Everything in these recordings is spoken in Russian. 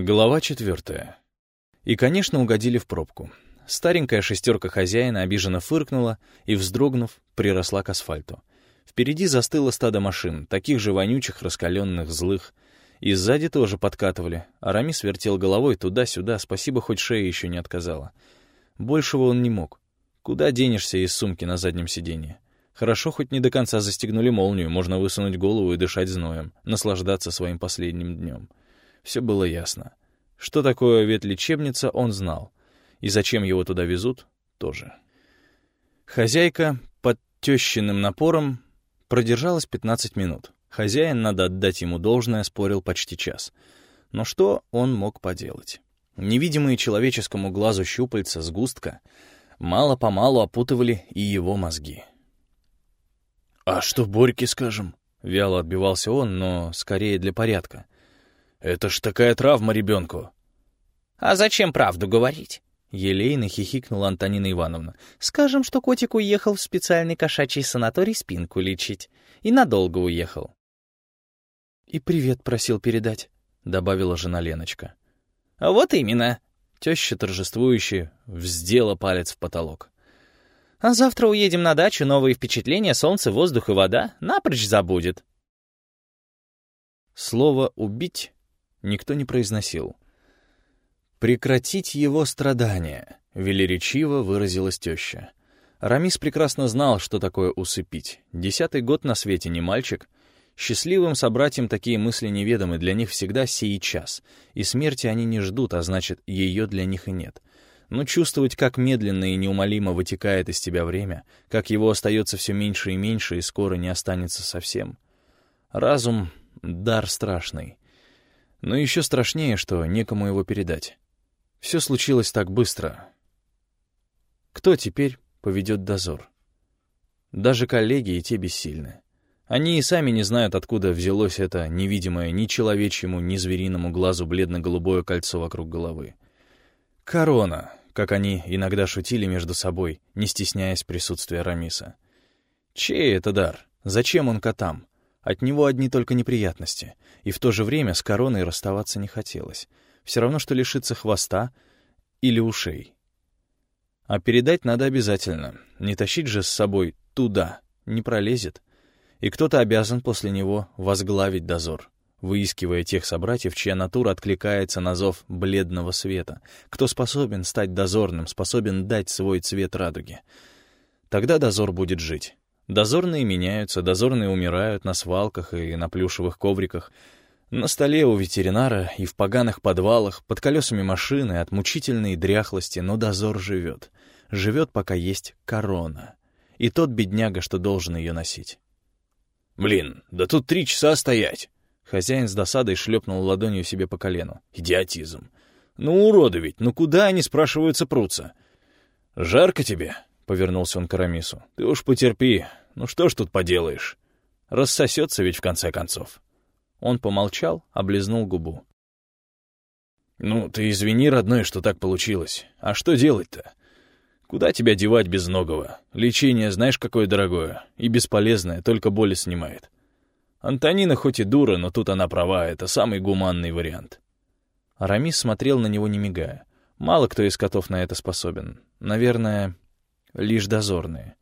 Глава четвертая. И, конечно, угодили в пробку. Старенькая шестерка хозяина обиженно фыркнула и, вздрогнув, приросла к асфальту. Впереди застыло стадо машин, таких же вонючих, раскаленных, злых. И сзади тоже подкатывали. Арамис вертел головой туда-сюда, спасибо, хоть шея еще не отказала. Большего он не мог. Куда денешься из сумки на заднем сиденье? Хорошо, хоть не до конца застегнули молнию, можно высунуть голову и дышать зноем, наслаждаться своим последним днем. Все было ясно. Что такое ветлечебница, он знал. И зачем его туда везут, тоже. Хозяйка под тещиным напором продержалась 15 минут. Хозяин, надо отдать ему должное, спорил почти час. Но что он мог поделать? Невидимые человеческому глазу щупальца сгустка мало-помалу опутывали и его мозги. «А что Борьке скажем?» — вяло отбивался он, но скорее для порядка — это ж такая травма ребенку. А зачем правду говорить? Елейно хихикнула Антонина Ивановна. «Скажем, что котик уехал в специальный кошачий санаторий спинку лечить. И надолго уехал». «И привет просил передать», — добавила жена Леночка. «А вот именно». Теща торжествующе вздела палец в потолок. «А завтра уедем на дачу, новые впечатления, солнце, воздух и вода. Напрочь забудет». Слово «убить» никто не произносил. «Прекратить его страдания», — велеречиво выразилась теща. Рамис прекрасно знал, что такое усыпить. Десятый год на свете не мальчик. Счастливым собратьям такие мысли неведомы, для них всегда сей час. И смерти они не ждут, а значит, ее для них и нет. Но чувствовать, как медленно и неумолимо вытекает из тебя время, как его остается все меньше и меньше, и скоро не останется совсем. Разум — дар страшный. Но еще страшнее, что некому его передать. Все случилось так быстро. Кто теперь поведет дозор? Даже коллеги и те бессильны. Они и сами не знают, откуда взялось это невидимое ни человечьему, ни звериному глазу бледно-голубое кольцо вокруг головы. Корона, как они иногда шутили между собой, не стесняясь присутствия Рамиса. Чей это дар? Зачем он котам? От него одни только неприятности, и в то же время с короной расставаться не хотелось. Все равно, что лишиться хвоста или ушей. А передать надо обязательно. Не тащить же с собой туда, не пролезет. И кто-то обязан после него возглавить дозор, выискивая тех собратьев, чья натура откликается на зов бледного света, кто способен стать дозорным, способен дать свой цвет радуги. Тогда дозор будет жить. Дозорные меняются, дозорные умирают на свалках и на плюшевых ковриках, на столе у ветеринара и в поганых подвалах, под колесами машины, от мучительной дряхлости, но дозор живет. Живет, пока есть корона. И тот бедняга, что должен ее носить. «Блин, да тут три часа стоять!» Хозяин с досадой шлепнул ладонью себе по колену. «Идиотизм! Ну, уроды ведь, ну куда они, спрашиваются, прутся? Жарко тебе?» Повернулся он к Арамису. «Ты уж потерпи. Ну что ж тут поделаешь? Рассосется ведь в конце концов». Он помолчал, облизнул губу. «Ну, ты извини, родной, что так получилось. А что делать-то? Куда тебя девать без многого? Лечение знаешь, какое дорогое. И бесполезное, только боли снимает. Антонина хоть и дура, но тут она права, это самый гуманный вариант». Арамис смотрел на него, не мигая. Мало кто из котов на это способен. Наверное, лишь дозорные.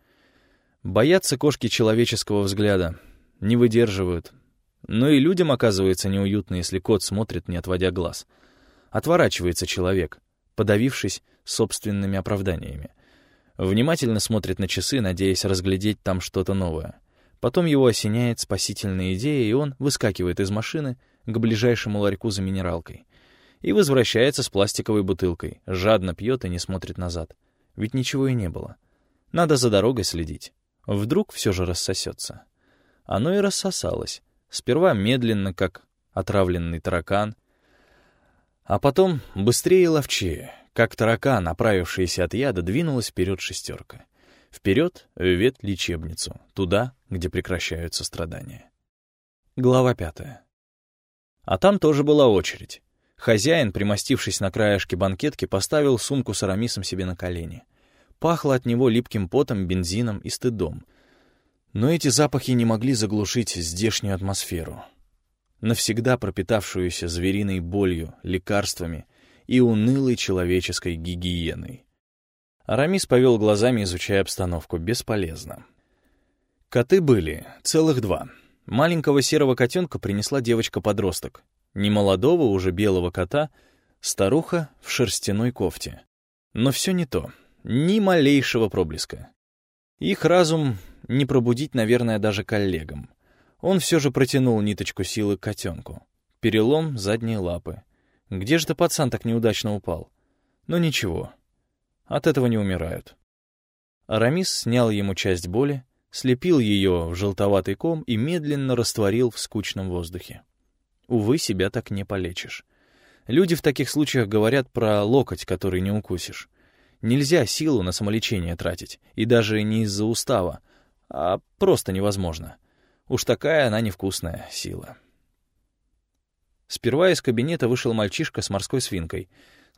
Боятся кошки человеческого взгляда, не выдерживают. Но и людям оказывается неуютно, если кот смотрит, не отводя глаз. Отворачивается человек, подавившись собственными оправданиями. Внимательно смотрит на часы, надеясь разглядеть там что-то новое. Потом его осеняет спасительная идея, и он выскакивает из машины к ближайшему ларьку за минералкой. И возвращается с пластиковой бутылкой, жадно пьет и не смотрит назад. Ведь ничего и не было. Надо за дорогой следить. Вдруг все же рассосется. Оно и рассосалось. Сперва медленно, как отравленный таракан, а потом быстрее и ловчее, как таракан, направившийся от яда, двинулась вперед шестерка. Вперед в ветлечебницу, туда, где прекращаются страдания. Глава пятая. А там тоже была очередь. Хозяин, примостившись на краешке банкетки, поставил сумку с арамисом себе на колени. Пахло от него липким потом, бензином и стыдом. Но эти запахи не могли заглушить здешнюю атмосферу. навсегда пропитавшуюся звериной болью, лекарствами и унылой человеческой гигиеной. Арамис повел глазами, изучая обстановку. Бесполезно. Коты были, целых два. Маленького серого котенка принесла девочка-подросток. Немолодого, уже белого кота, старуха в шерстяной кофте. Но все не то. Ни малейшего проблеска. Их разум не пробудить, наверное, даже коллегам. Он все же протянул ниточку силы к котенку. Перелом задней лапы. Где же ты, пацан, так неудачно упал? Но ничего. От этого не умирают. Арамис снял ему часть боли, слепил ее в желтоватый ком и медленно растворил в скучном воздухе. Увы, себя так не полечишь. Люди в таких случаях говорят про локоть, который не укусишь. Нельзя силу на самолечение тратить, и даже не из-за устава, а просто невозможно. Уж такая она невкусная сила. Сперва из кабинета вышел мальчишка с морской свинкой,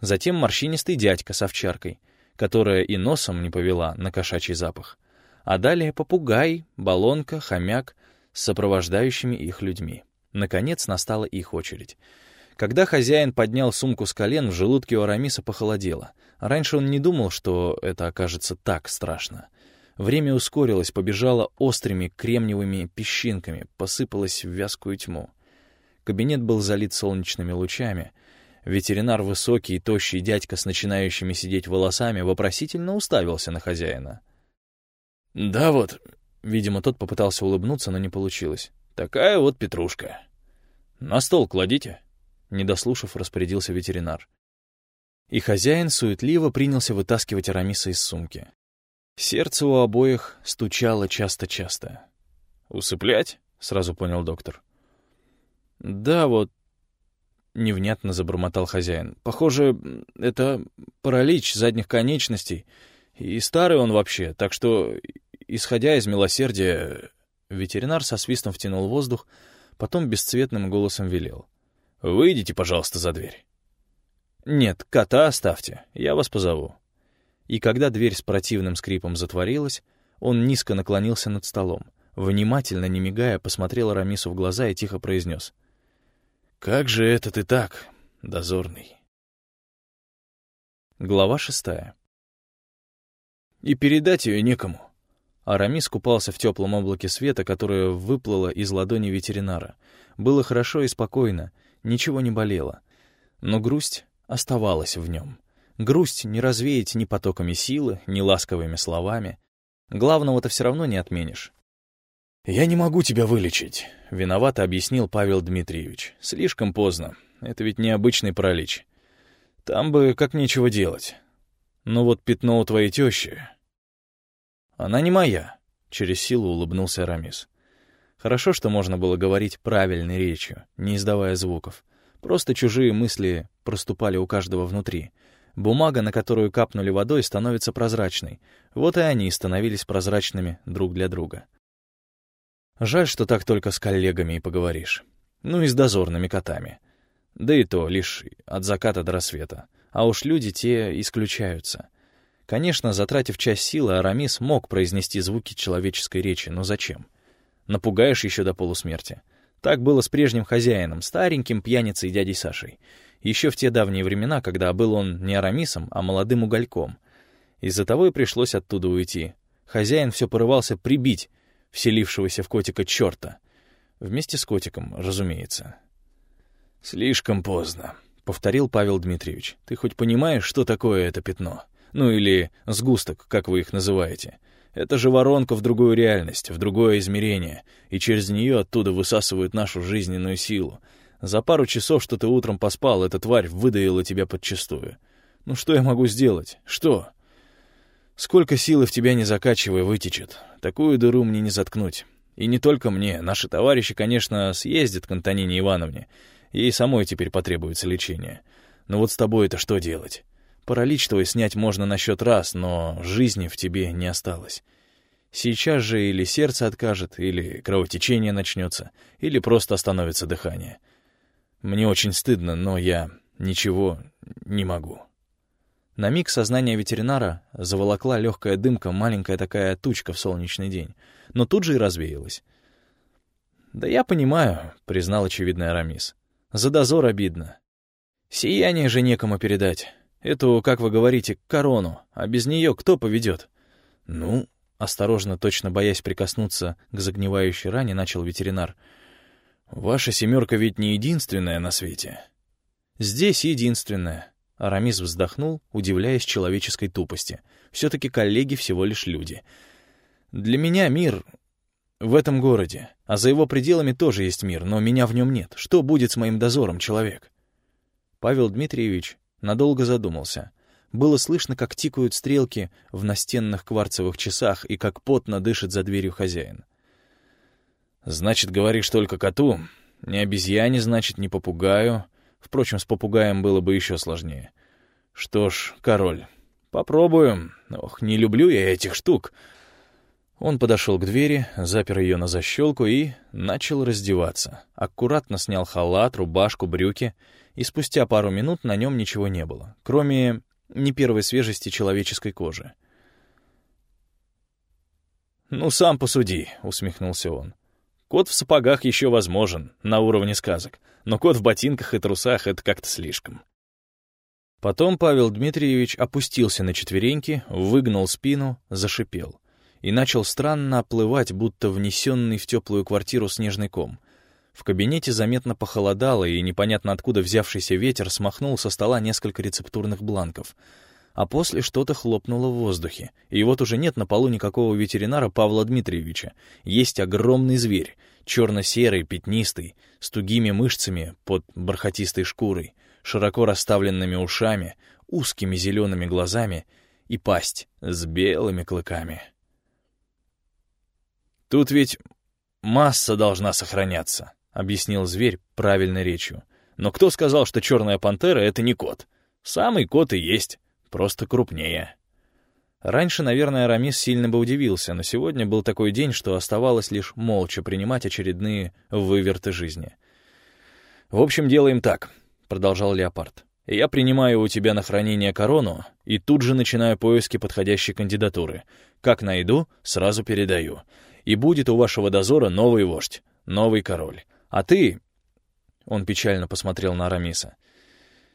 затем морщинистый дядька с овчаркой, которая и носом не повела на кошачий запах, а далее попугай, балонка, хомяк с сопровождающими их людьми. Наконец настала их очередь. Когда хозяин поднял сумку с колен, в желудке у Арамиса похолодело. Раньше он не думал, что это окажется так страшно. Время ускорилось, побежало острыми кремниевыми песчинками, посыпалось в вязкую тьму. Кабинет был залит солнечными лучами. Ветеринар, высокий и тощий дядька с начинающими сидеть волосами, вопросительно уставился на хозяина. «Да вот», — видимо, тот попытался улыбнуться, но не получилось. «Такая вот петрушка. На стол кладите», — не дослушав, распорядился ветеринар. И хозяин суетливо принялся вытаскивать Арамиса из сумки. Сердце у обоих стучало часто-часто. «Усыплять?» — сразу понял доктор. «Да, вот...» — невнятно забормотал хозяин. «Похоже, это паралич задних конечностей. И старый он вообще, так что, исходя из милосердия...» Ветеринар со свистом втянул воздух, потом бесцветным голосом велел. «Выйдите, пожалуйста, за дверь». «Нет, кота оставьте, я вас позову» и когда дверь с противным скрипом затворилась, он низко наклонился над столом, внимательно, не мигая, посмотрел Рамису в глаза и тихо произнес. «Как же это ты так, дозорный?» Глава шестая. И передать ее некому. Арамис купался в теплом облаке света, которое выплыло из ладони ветеринара. Было хорошо и спокойно, ничего не болело. Но грусть оставалась в нем. Грусть не развеять ни потоками силы, ни ласковыми словами. Главного-то все равно не отменишь. «Я не могу тебя вылечить», — виновато объяснил Павел Дмитриевич. «Слишком поздно. Это ведь необычный паралич. Там бы как нечего делать. Но вот пятно у твоей тещи...» «Она не моя», — через силу улыбнулся Арамис. Хорошо, что можно было говорить правильной речью, не издавая звуков. Просто чужие мысли проступали у каждого внутри — Бумага, на которую капнули водой, становится прозрачной. Вот и они становились прозрачными друг для друга. Жаль, что так только с коллегами и поговоришь. Ну и с дозорными котами. Да и то лишь от заката до рассвета. А уж люди те исключаются. Конечно, затратив часть силы, Арамис мог произнести звуки человеческой речи, но зачем? Напугаешь еще до полусмерти. Так было с прежним хозяином, стареньким пьяницей дядей Сашей еще в те давние времена, когда был он не арамисом, а молодым угольком. Из-за того и пришлось оттуда уйти. Хозяин все порывался прибить вселившегося в котика черта. Вместе с котиком, разумеется. «Слишком поздно», — повторил Павел Дмитриевич. «Ты хоть понимаешь, что такое это пятно? Ну или сгусток, как вы их называете?» Это же воронка в другую реальность, в другое измерение, и через нее оттуда высасывают нашу жизненную силу, за пару часов, что ты утром поспал, эта тварь выдаила тебя подчистую. Ну что я могу сделать? Что? Сколько силы в тебя не закачивая вытечет. Такую дыру мне не заткнуть. И не только мне. Наши товарищи, конечно, съездят к Антонине Ивановне. Ей самой теперь потребуется лечение. Но вот с тобой это что делать? Паралич твой снять можно на счет раз, но жизни в тебе не осталось. Сейчас же или сердце откажет, или кровотечение начнется, или просто остановится дыхание. Мне очень стыдно, но я ничего не могу. На миг сознание ветеринара заволокла легкая дымка, маленькая такая тучка в солнечный день, но тут же и развеялась. «Да я понимаю», — признал очевидный Арамис. «За дозор обидно. Сияние же некому передать. Эту, как вы говорите, корону. А без нее кто поведет?» «Ну, Осторожно, точно боясь прикоснуться к загнивающей ране, начал ветеринар. «Ваша семерка ведь не единственная на свете». «Здесь единственная». Арамис вздохнул, удивляясь человеческой тупости. «Все-таки коллеги всего лишь люди. Для меня мир в этом городе, а за его пределами тоже есть мир, но меня в нем нет. Что будет с моим дозором, человек?» Павел Дмитриевич надолго задумался. Было слышно, как тикают стрелки в настенных кварцевых часах и как потно дышит за дверью хозяин. «Значит, говоришь только коту? Не обезьяне, значит, не попугаю. Впрочем, с попугаем было бы еще сложнее. Что ж, король, попробуем. Ох, не люблю я этих штук». Он подошел к двери, запер ее на защелку и начал раздеваться. Аккуратно снял халат, рубашку, брюки, и спустя пару минут на нем ничего не было, кроме не первой свежести человеческой кожи. «Ну, сам посуди», — усмехнулся он. «Кот в сапогах еще возможен, на уровне сказок, но кот в ботинках и трусах — это как-то слишком». Потом Павел Дмитриевич опустился на четвереньки, выгнул спину, зашипел и начал странно оплывать, будто внесенный в теплую квартиру снежный ком. В кабинете заметно похолодало, и непонятно откуда взявшийся ветер смахнул со стола несколько рецептурных бланков. А после что-то хлопнуло в воздухе. И вот уже нет на полу никакого ветеринара Павла Дмитриевича. Есть огромный зверь, черно-серый, пятнистый, с тугими мышцами под бархатистой шкурой, широко расставленными ушами, узкими зелеными глазами и пасть с белыми клыками. Тут ведь масса должна сохраняться объяснил зверь правильной речью. Но кто сказал, что черная пантера — это не кот? Самый кот и есть, просто крупнее. Раньше, наверное, Арамис сильно бы удивился, но сегодня был такой день, что оставалось лишь молча принимать очередные выверты жизни. «В общем, делаем так», — продолжал Леопард. «Я принимаю у тебя на хранение корону и тут же начинаю поиски подходящей кандидатуры. Как найду, сразу передаю. И будет у вашего дозора новый вождь, новый король. А ты...» Он печально посмотрел на Арамиса.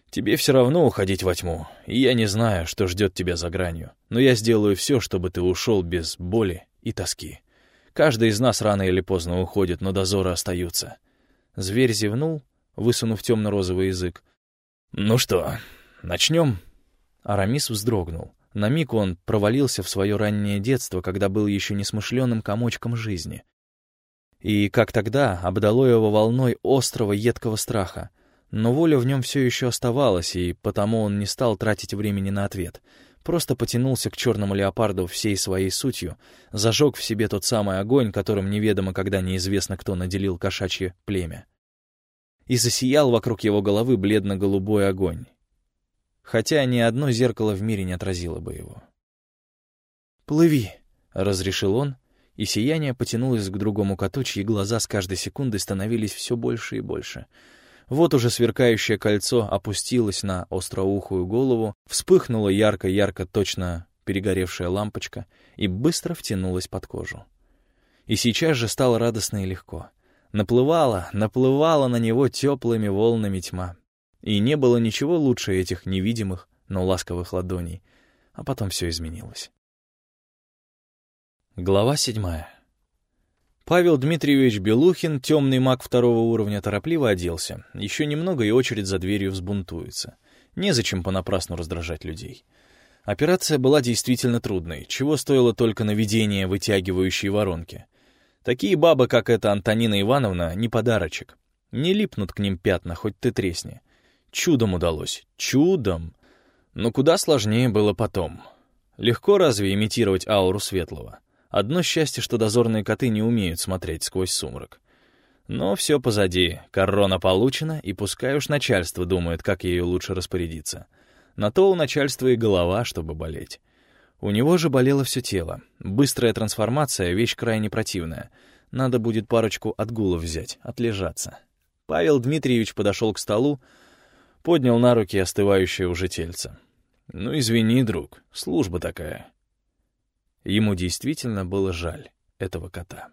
«Тебе все равно уходить во тьму, и я не знаю, что ждет тебя за гранью, но я сделаю все, чтобы ты ушел без боли и тоски. Каждый из нас рано или поздно уходит, но дозоры остаются». Зверь зевнул, высунув темно-розовый язык. «Ну что, начнем?» Арамис вздрогнул. На миг он провалился в свое раннее детство, когда был еще несмышленым комочком жизни. И, как тогда, обдало его волной острого едкого страха. Но воля в нем все еще оставалась, и потому он не стал тратить времени на ответ. Просто потянулся к черному леопарду всей своей сутью, зажег в себе тот самый огонь, которым неведомо когда неизвестно кто наделил кошачье племя. И засиял вокруг его головы бледно-голубой огонь. Хотя ни одно зеркало в мире не отразило бы его. «Плыви», — разрешил он, и сияние потянулось к другому коту, чьи глаза с каждой секундой становились все больше и больше. Вот уже сверкающее кольцо опустилось на остроухую голову, вспыхнула ярко-ярко точно перегоревшая лампочка и быстро втянулась под кожу. И сейчас же стало радостно и легко. Наплывала, наплывала на него теплыми волнами тьма. И не было ничего лучше этих невидимых, но ласковых ладоней. А потом все изменилось. Глава седьмая. Павел Дмитриевич Белухин, темный маг второго уровня, торопливо оделся. Еще немного, и очередь за дверью взбунтуется. Незачем понапрасну раздражать людей. Операция была действительно трудной, чего стоило только наведение вытягивающей воронки. Такие бабы, как эта Антонина Ивановна, не подарочек. Не липнут к ним пятна, хоть ты тресни. Чудом удалось. Чудом. Но куда сложнее было потом. Легко разве имитировать ауру светлого? Одно счастье, что дозорные коты не умеют смотреть сквозь сумрак. Но все позади, корона получена, и пускай уж начальство думает, как ее лучше распорядиться. На то у начальства и голова, чтобы болеть. У него же болело все тело. Быстрая трансформация — вещь крайне противная. Надо будет парочку отгулов взять, отлежаться. Павел Дмитриевич подошел к столу, поднял на руки остывающее уже тельце. «Ну, извини, друг, служба такая. Ему действительно было жаль этого кота.